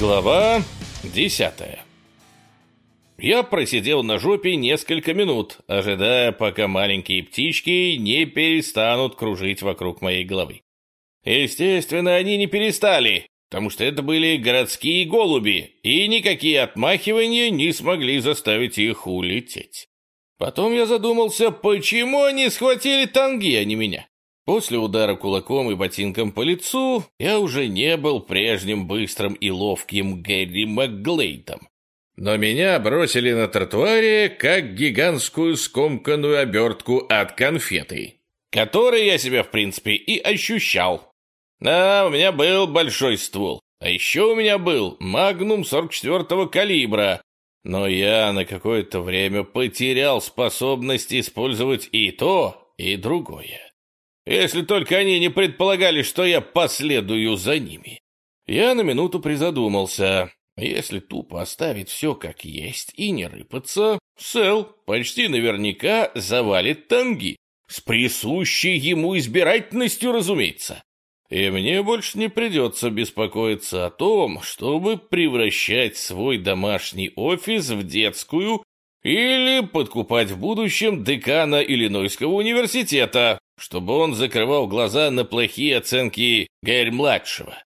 Глава десятая Я просидел на жопе несколько минут, ожидая, пока маленькие птички не перестанут кружить вокруг моей головы. Естественно, они не перестали, потому что это были городские голуби, и никакие отмахивания не смогли заставить их улететь. Потом я задумался, почему они схватили танги, а не меня. После удара кулаком и ботинком по лицу я уже не был прежним быстрым и ловким Гэри МакГлейтом. Но меня бросили на тротуаре, как гигантскую скомканную обертку от конфеты, которой я себя, в принципе, и ощущал. Да, у меня был большой ствол, а еще у меня был магнум 44-го калибра, но я на какое-то время потерял способность использовать и то, и другое. Если только они не предполагали, что я последую за ними. Я на минуту призадумался. Если тупо оставить все как есть и не рыпаться, Сэл почти наверняка завалит танги. С присущей ему избирательностью, разумеется. И мне больше не придется беспокоиться о том, чтобы превращать свой домашний офис в детскую или подкупать в будущем декана Иллинойского университета, чтобы он закрывал глаза на плохие оценки Гэрь-младшего.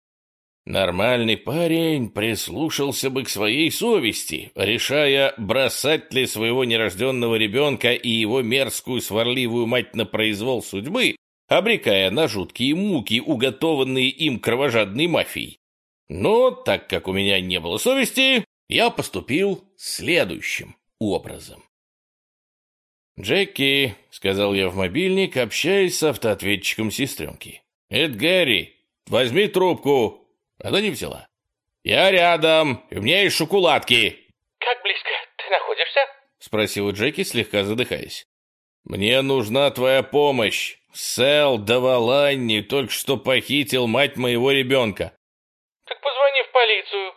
Нормальный парень прислушался бы к своей совести, решая, бросать ли своего нерожденного ребенка и его мерзкую сварливую мать на произвол судьбы, обрекая на жуткие муки, уготованные им кровожадной мафией. Но, так как у меня не было совести, я поступил следующим образом. «Джеки», — сказал я в мобильник, общаясь с автоответчиком сестренки. «Это Гэри. Возьми трубку». Она не взяла. «Я рядом. У меня есть шоколадки». «Как близко ты находишься?» — спросила Джеки, слегка задыхаясь. «Мне нужна твоя помощь. Сэл Даваланни только что похитил мать моего ребенка». «Так позвони в полицию.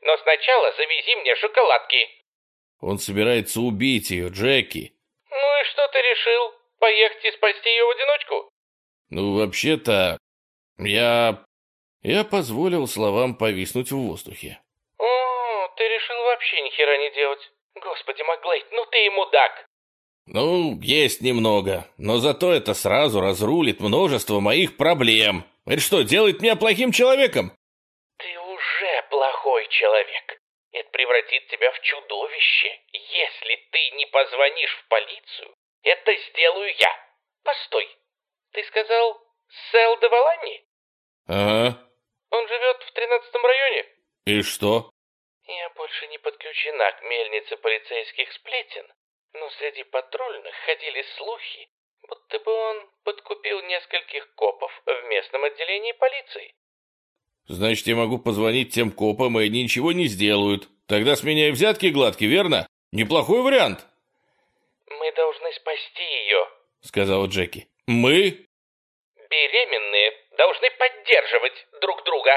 Но сначала завези мне шоколадки». «Он собирается убить ее, Джеки». «Ну и что ты решил? Поехать и спасти ее в одиночку?» «Ну, вообще-то, я... я позволил словам повиснуть в воздухе». «О, ты решил вообще ни хера не делать. Господи, Маглейт, ну ты и мудак!» «Ну, есть немного, но зато это сразу разрулит множество моих проблем. Это что, делает меня плохим человеком?» «Ты уже плохой человек. Это превратит тебя в чудовище. Если ты не позвонишь в полицию, это сделаю я. Постой, ты сказал Сэл де Валанни? Ага. Он живет в тринадцатом районе? И что? Я больше не подключена к мельнице полицейских сплетен, но среди патрульных ходили слухи, будто бы он подкупил нескольких копов в местном отделении полиции. Значит, я могу позвонить тем копам, и они ничего не сделают. Тогда с меня и взятки гладки, верно? Неплохой вариант. Мы должны спасти ее, сказала Джеки. Мы? Беременные должны поддерживать друг друга.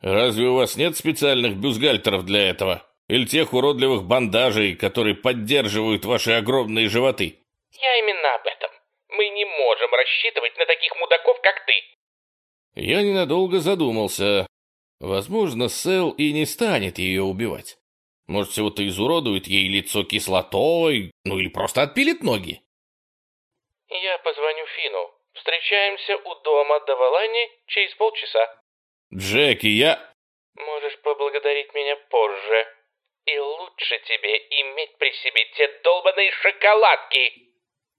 Разве у вас нет специальных бюстгальтеров для этого? Или тех уродливых бандажей, которые поддерживают ваши огромные животы? Я именно об этом. Мы не можем рассчитывать на таких мудаков, как ты. Я ненадолго задумался. Возможно, Сэл и не станет ее убивать. Может, всего-то изуродует ей лицо кислотой, ну или просто отпилит ноги. Я позвоню Фину. Встречаемся у дома Давалани через полчаса. Джеки, я... Можешь поблагодарить меня позже. И лучше тебе иметь при себе те долбаные шоколадки.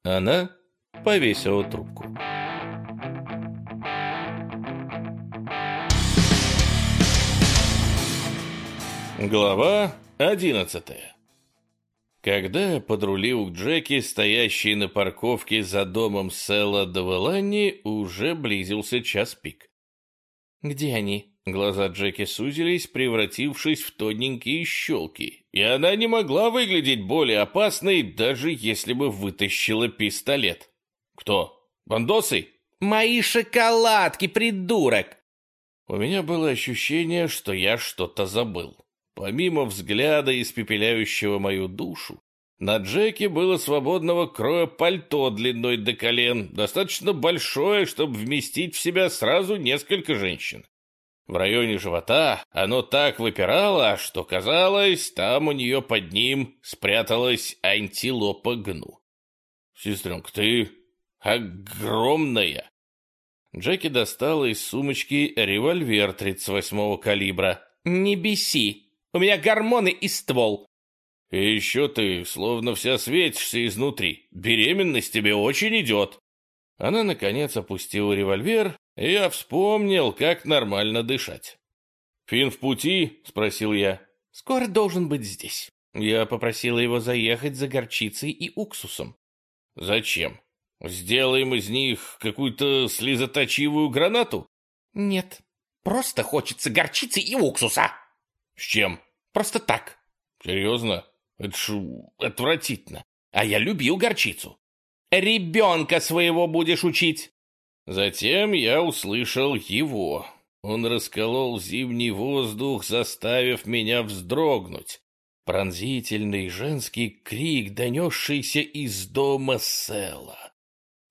Она повесила трубку. Глава одиннадцатая Когда я подрулил к Джеки, стоящей на парковке за домом Села Давеланни, уже близился час пик. «Где они?» Глаза Джеки сузились, превратившись в тоненькие щелки, и она не могла выглядеть более опасной, даже если бы вытащила пистолет. «Кто? Бандосы?» «Мои шоколадки, придурок!» У меня было ощущение, что я что-то забыл. Помимо взгляда, испепеляющего мою душу, на Джеке было свободного кроя пальто длиной до колен, достаточно большое, чтобы вместить в себя сразу несколько женщин. В районе живота оно так выпирало, что казалось, там у нее под ним спряталась антилопа гну. «Сестренка, ты огромная!» Джеки достала из сумочки револьвер 38-го калибра. «Не беси! У меня гормоны и ствол!» «И еще ты словно вся светишься изнутри. Беременность тебе очень идет!» Она, наконец, опустила револьвер, и я вспомнил, как нормально дышать. «Фин в пути?» — спросил я. «Скоро должен быть здесь». Я попросила его заехать за горчицей и уксусом. «Зачем? Сделаем из них какую-то слезоточивую гранату?» «Нет, просто хочется горчицы и уксуса». «С чем?» «Просто так». «Серьезно? Это ж отвратительно». «А я любил горчицу». Ребенка своего будешь учить!» Затем я услышал его. Он расколол зимний воздух, заставив меня вздрогнуть. Пронзительный женский крик, донесшийся из дома Села.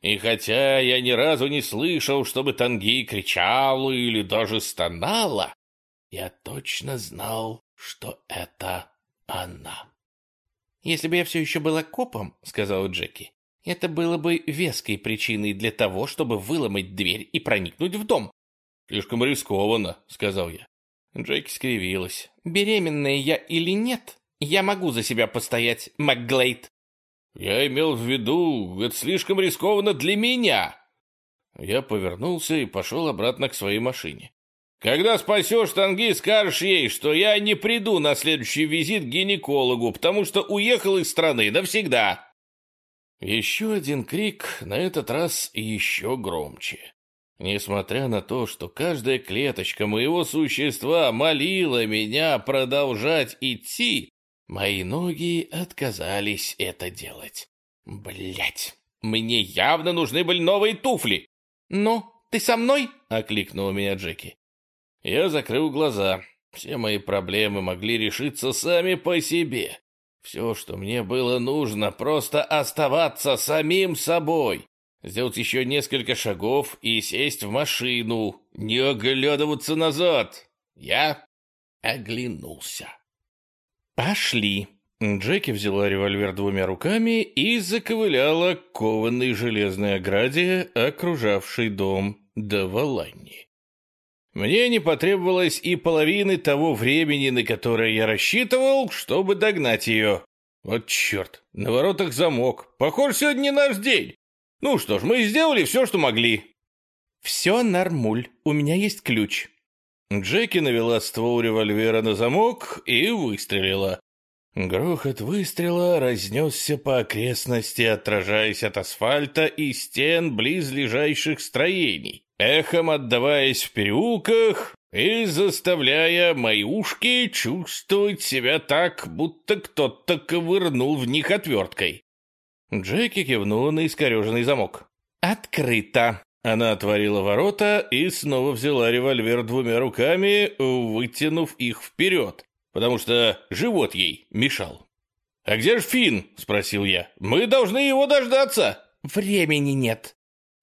И хотя я ни разу не слышал, чтобы Танги кричала или даже стонала, я точно знал, что это она. «Если бы я все еще была копом, — сказал Джеки, это было бы веской причиной для того, чтобы выломать дверь и проникнуть в дом. «Слишком рискованно», — сказал я. Джеки скривилась. «Беременная я или нет, я могу за себя постоять, МакГлейд». «Я имел в виду, это слишком рискованно для меня». Я повернулся и пошел обратно к своей машине. «Когда спасешь Танги, скажешь ей, что я не приду на следующий визит к гинекологу, потому что уехал из страны навсегда». Еще один крик, на этот раз еще громче. Несмотря на то, что каждая клеточка моего существа молила меня продолжать идти, мои ноги отказались это делать. Блять, мне явно нужны были новые туфли. «Ну, ты со мной?» — окликнула меня Джеки. Я закрыл глаза. Все мои проблемы могли решиться сами по себе. Все, что мне было нужно, просто оставаться самим собой. Сделать еще несколько шагов и сесть в машину, не оглядываться назад. Я оглянулся. «Пошли!» Джеки взяла револьвер двумя руками и заковыляла к кованой железной ограде, окружавшей дом Даваланни. Мне не потребовалось и половины того времени, на которое я рассчитывал, чтобы догнать ее. Вот черт, на воротах замок. Похоже, сегодня не наш день. Ну что ж, мы сделали все, что могли. Все нормуль, у меня есть ключ. Джеки навела ствол револьвера на замок и выстрелила. Грохот выстрела разнесся по окрестности, отражаясь от асфальта и стен близлежащих строений эхом отдаваясь в переулках и заставляя мои ушки чувствовать себя так, будто кто-то ковырнул в них отверткой. Джеки кивнула на искореженный замок. «Открыто!» Она отворила ворота и снова взяла револьвер двумя руками, вытянув их вперед, потому что живот ей мешал. «А где же Финн?» — спросил я. «Мы должны его дождаться!» «Времени нет!»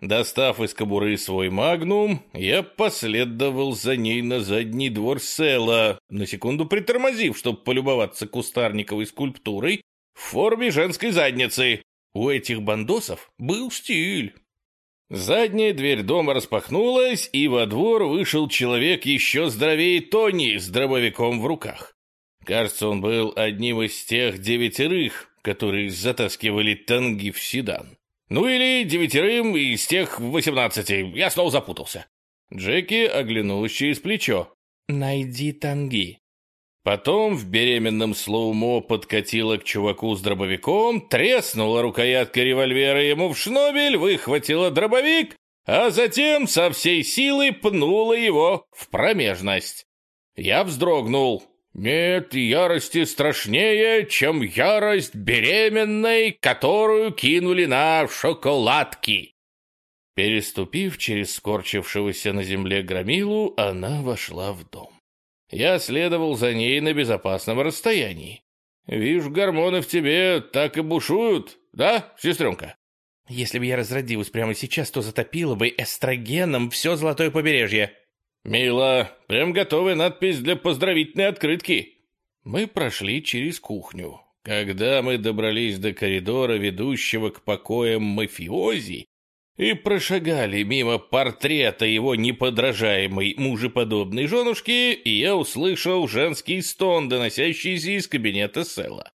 Достав из кобуры свой магнум, я последовал за ней на задний двор села, на секунду притормозив, чтобы полюбоваться кустарниковой скульптурой в форме женской задницы. У этих бандосов был стиль. Задняя дверь дома распахнулась, и во двор вышел человек еще здоровее Тони с дробовиком в руках. Кажется, он был одним из тех девятерых, которые затаскивали танги в седан. Ну или девятерым из тех восемнадцати. Я снова запутался. Джеки оглянулась через плечо. «Найди танги». Потом в беременном слоумо подкатила к чуваку с дробовиком, треснула рукоятка револьвера ему в шнобель, выхватила дробовик, а затем со всей силы пнула его в промежность. Я вздрогнул. Нет ярости страшнее, чем ярость беременной, которую кинули на шоколадки. Переступив через скорчившегося на земле громилу, она вошла в дом. Я следовал за ней на безопасном расстоянии. Вижу, гормоны в тебе так и бушуют, да, сестренка? Если бы я разродилась прямо сейчас, то затопила бы эстрогеном все золотое побережье. «Мило, прям готовая надпись для поздравительной открытки». Мы прошли через кухню. Когда мы добрались до коридора, ведущего к покоям мафиози, и прошагали мимо портрета его неподражаемой мужеподобной женушки, и я услышал женский стон, доносящийся из кабинета Села.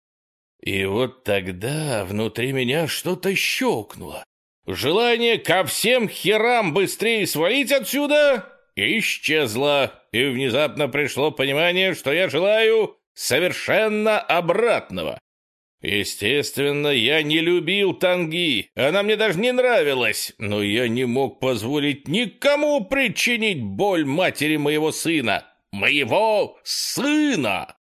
И вот тогда внутри меня что-то щелкнуло. Желание ко всем херам быстрее свалить отсюда исчезло, и внезапно пришло понимание, что я желаю совершенно обратного. Естественно, я не любил Танги, она мне даже не нравилась, но я не мог позволить никому причинить боль матери моего сына. Моего сына!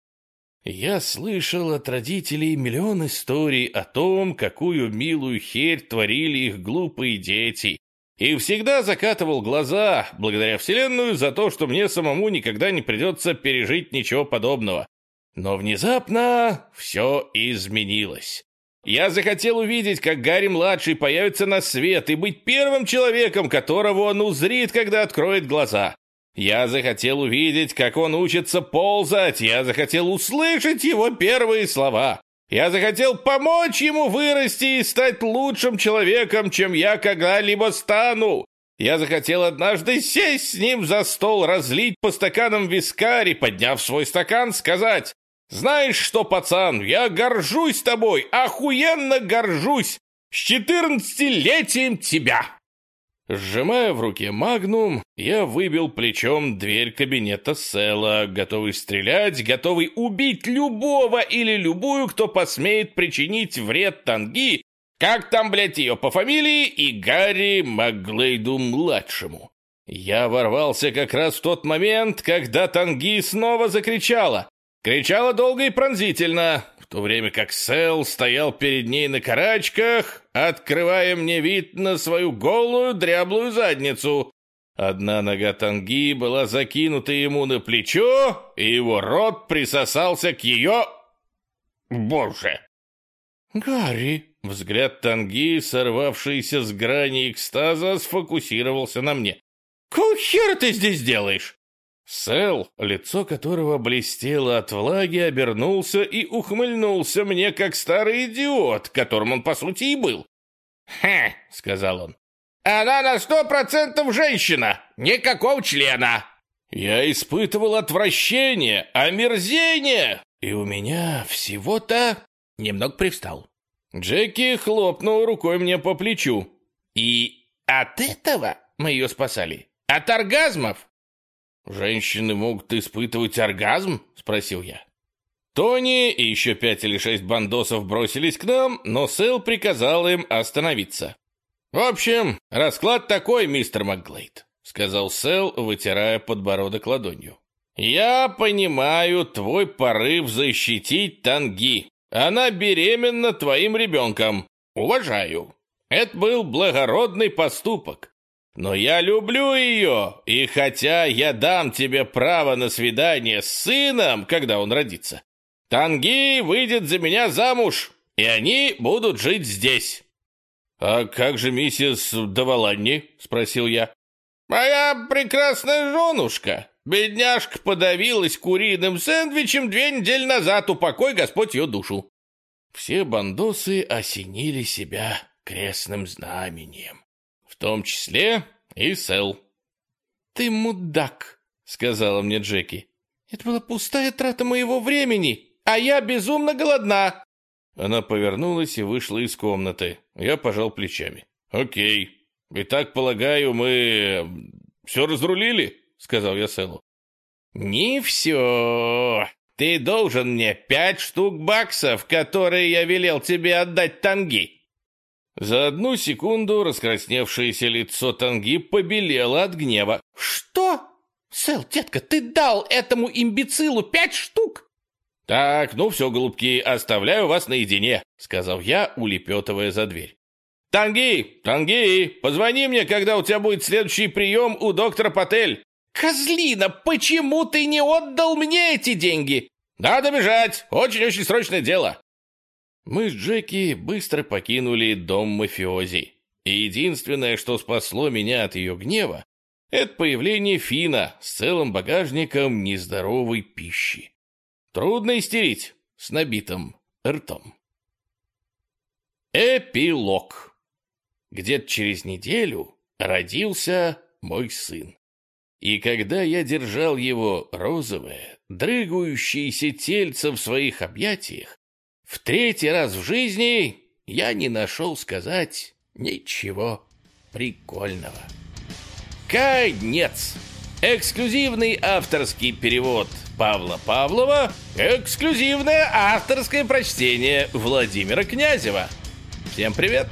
Я слышал от родителей миллион историй о том, какую милую херь творили их глупые дети, и всегда закатывал глаза, благодаря Вселенную, за то, что мне самому никогда не придется пережить ничего подобного. Но внезапно все изменилось. Я захотел увидеть, как Гарри-младший появится на свет и быть первым человеком, которого он узрит, когда откроет глаза. Я захотел увидеть, как он учится ползать. Я захотел услышать его первые слова. Я захотел помочь ему вырасти и стать лучшим человеком, чем я когда-либо стану. Я захотел однажды сесть с ним за стол, разлить по стаканам вискари, подняв свой стакан, сказать знаешь что, пацан, я горжусь тобой, охуенно горжусь! С четырнадцатилетием тебя!» Сжимая в руке магнум, я выбил плечом дверь кабинета Села, готовый стрелять, готовый убить любого или любую, кто посмеет причинить вред Танги, как там, блядь, ее по фамилии, и Гарри Маглейду-младшему. Я ворвался как раз в тот момент, когда Танги снова закричала. Кричала долго и пронзительно, в то время как Сэл стоял перед ней на карачках, открывая мне вид на свою голую дряблую задницу. Одна нога Танги была закинута ему на плечо, и его рот присосался к ее... Боже! «Гарри!» Взгляд Танги, сорвавшийся с грани экстаза, сфокусировался на мне. «Какого хера ты здесь делаешь?» Сэл, лицо которого блестело от влаги, обернулся и ухмыльнулся мне, как старый идиот, которым он, по сути, и был. «Хе», — сказал он, — «она на сто процентов женщина, никакого члена». Я испытывал отвращение, омерзение, и у меня всего-то немного привстал. Джеки хлопнул рукой мне по плечу. «И от этого мы ее спасали? От оргазмов?» «Женщины могут испытывать оргазм?» — спросил я. Тони и еще пять или шесть бандосов бросились к нам, но Сэл приказал им остановиться. «В общем, расклад такой, мистер Макглейд», — сказал Сэл, вытирая подбородок ладонью. «Я понимаю твой порыв защитить Танги. Она беременна твоим ребенком. Уважаю. Это был благородный поступок. Но я люблю ее, и хотя я дам тебе право на свидание с сыном, когда он родится, Танги выйдет за меня замуж, и они будут жить здесь». «А как же миссис Даваланни?» — спросил я. «Моя прекрасная женушка. Бедняжка подавилась куриным сэндвичем две недели назад, упокой Господь ее душу». Все бандосы осенили себя крестным знамением том числе и Сэл. «Ты мудак», — сказала мне Джеки. «Это была пустая трата моего времени, а я безумно голодна». Она повернулась и вышла из комнаты. Я пожал плечами. «Окей. Итак, полагаю, мы все разрулили?» — сказал я Сэлу. «Не все. Ты должен мне пять штук баксов, которые я велел тебе отдать Танги». За одну секунду раскрасневшееся лицо Танги побелело от гнева. «Что? Сэл, детка, ты дал этому имбецилу пять штук?» «Так, ну все, голубки, оставляю вас наедине», — сказал я, улепетывая за дверь. «Танги! Танги! Позвони мне, когда у тебя будет следующий прием у доктора Патель!» «Козлина, почему ты не отдал мне эти деньги?» «Надо бежать! Очень-очень срочное дело!» Мы с Джеки быстро покинули дом мафиози. И единственное, что спасло меня от ее гнева, Это появление Фина с целым багажником нездоровой пищи. Трудно истерить с набитым ртом. Эпилог. Где-то через неделю родился мой сын. И когда я держал его розовое, дрыгающееся тельце в своих объятиях, в третий раз в жизни я не нашел сказать ничего прикольного. Конец! Эксклюзивный авторский перевод Павла Павлова, эксклюзивное авторское прочтение Владимира Князева. Всем привет!